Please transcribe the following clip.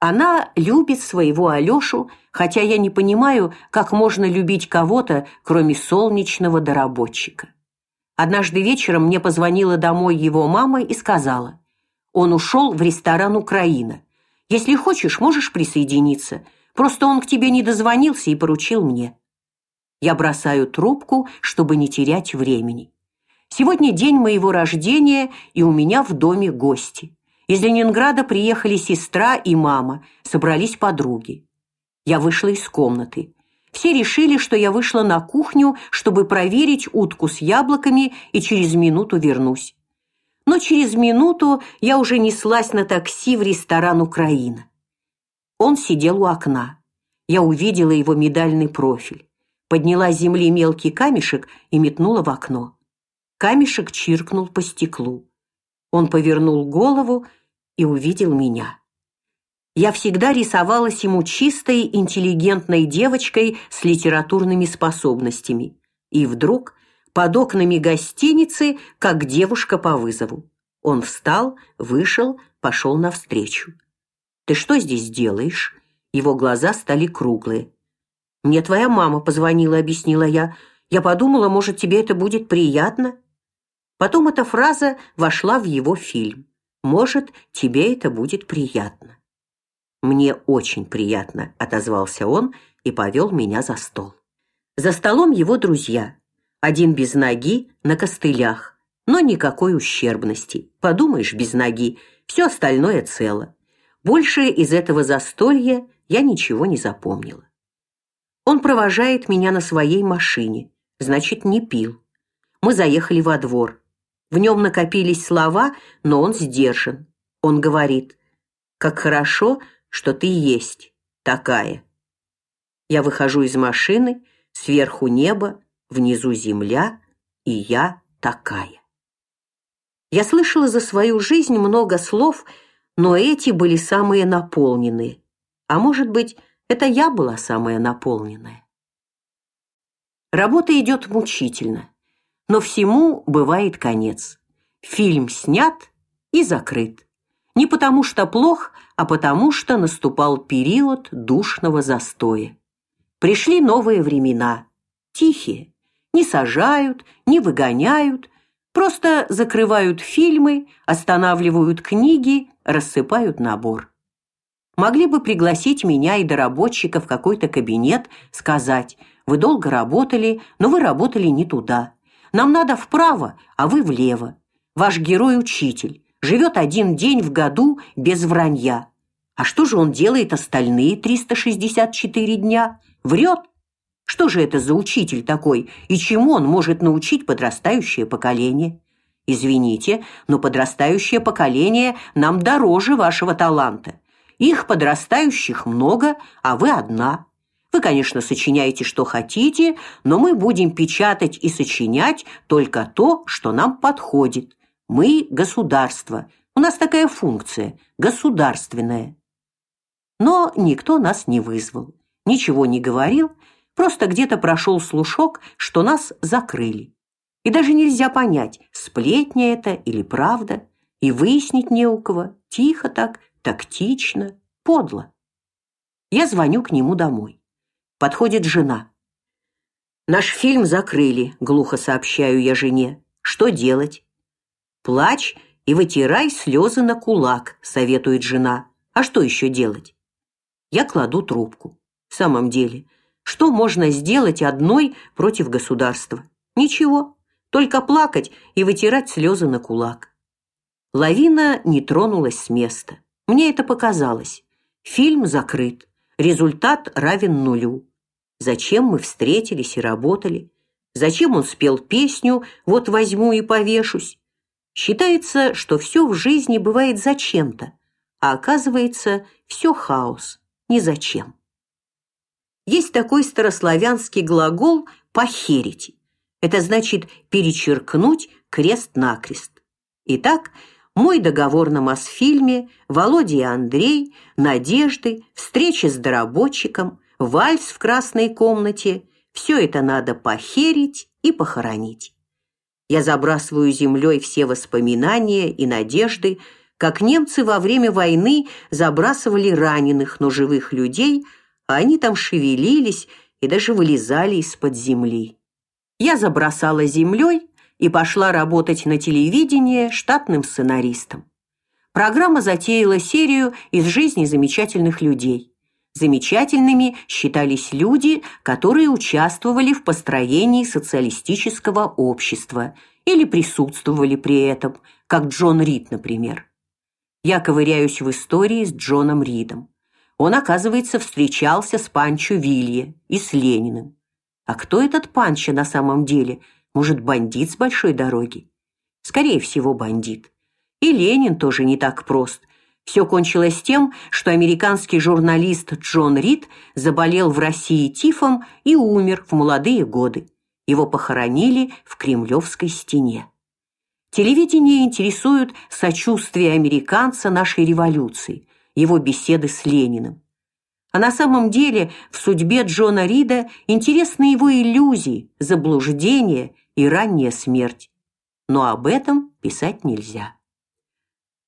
Она любит своего Алёшу, хотя я не понимаю, как можно любить кого-то, кроме солнечного доработчика. Однажды вечером мне позвонила домой его мама и сказала: "Он ушел в ресторан Украина. Если хочешь, можешь присоединиться. Просто он к тебе не дозвонился и поручил мне". Я бросаю трубку, чтобы не терять времени. Сегодня день моего рождения, и у меня в доме гости. Из Ленинграда приехали сестра и мама, собрались подруги. Я вышла из комнаты. Все решили, что я вышла на кухню, чтобы проверить утку с яблоками, и через минуту вернусь. Но через минуту я уже неслась на такси в ресторан Украина. Он сидел у окна. Я увидела его медальный профиль. Подняла с земли мелкий камешек и метнула в окно. Камешек чиркнул по стеклу. Он повернул голову и увидел меня. Я всегда рисовалась ему чистой, интеллигентной девочкой с литературными способностями. И вдруг под окнами гостиницы, как девушка по вызову. Он встал, вышел, пошел навстречу. Ты что здесь делаешь? Его глаза стали круглые. Мне твоя мама позвонила, объяснила я. Я подумала, может, тебе это будет приятно. Потом эта фраза вошла в его фильм. Может, тебе это будет приятно. Мне очень приятно, отозвался он и повел меня за стол. За столом его друзья. Один без ноги, на костылях, но никакой ущербности. Подумаешь, без ноги, все остальное цело. Больше из этого застолья я ничего не запомнила. Он провожает меня на своей машине, значит, не пил. Мы заехали во двор. В нем накопились слова, но он сдержан. Он говорит: "Как хорошо, что ты есть такая". Я выхожу из машины, сверху небо, внизу земля, и я такая. Я слышала за свою жизнь много слов, но эти были самые наполненные. А может быть, это я была самая наполненная. Работа идет мучительно. Но всему бывает конец. Фильм снят и закрыт. Не потому что плох, а потому что наступал период душного застоя. Пришли новые времена, тихие. Не сажают, не выгоняют, просто закрывают фильмы, останавливают книги, рассыпают набор. Могли бы пригласить меня и доработчика в какой-то кабинет, сказать: "Вы долго работали, но вы работали не туда. Нам надо вправо, а вы влево. Ваш герой учитель, живет один день в году без вранья. А что же он делает остальные 364 дня? Врет? Что же это за учитель такой и чему он может научить подрастающее поколение? Извините, но подрастающее поколение нам дороже вашего таланта. Их подрастающих много, а вы одна. Вы, конечно, сочиняете, что хотите, но мы будем печатать и сочинять только то, что нам подходит. Мы государство. У нас такая функция государственная. Но никто нас не вызвал, ничего не говорил, просто где-то прошел слушок, что нас закрыли. И даже нельзя понять, сплетня это или правда, и выяснить не у кого. Тихо так, тактично, подло. Я звоню к нему домой. Подходит жена. Наш фильм закрыли, глухо сообщаю я жене. Что делать? Плачь и вытирай слезы на кулак, советует жена. А что еще делать? Я кладу трубку. В самом деле, что можно сделать одной против государства? Ничего, только плакать и вытирать слезы на кулак. Лавина не тронулась с места. Мне это показалось. Фильм закрыт. Результат равен нулю. Зачем мы встретились и работали? Зачем он спел песню «Вот возьму и повешусь»? Считается, что все в жизни бывает зачем-то, а оказывается, все хаос, не зачем. Есть такой старославянский глагол «похерить». Это значит перечеркнуть крест-накрест. Итак, мой договор на Мосфильме, Володя и Андрей, надежды, встреча с доработчиком, вальс в красной комнате – все это надо похерить и похоронить. Я забрасываю землей все воспоминания и надежды, как немцы во время войны забрасывали раненых, но живых людей, а они там шевелились и даже вылезали из-под земли. Я забросала землей и пошла работать на телевидение штатным сценаристом. Программа затеяла серию из жизни замечательных людей. Замечательными считались люди, которые участвовали в построении социалистического общества или присутствовали при этом, как Джон Рид, например. Я ковыряюсь в истории с Джоном Ридом. Он, оказывается, встречался с Панчо Вилье и с Лениным. А кто этот Панчо на самом деле? Может, бандит с большой дороги? Скорее всего, бандит. И Ленин тоже не так прост. Все кончилось тем, что американский журналист Джон Рид заболел в России тифом и умер в молодые годы. Его похоронили в Кремлевской стене. Телевидение интересует сочувствие американца нашей революции, его беседы с Лениным. А на самом деле в судьбе Джона Рида интересны его иллюзии, заблуждения и ранняя смерть. Но об этом писать нельзя.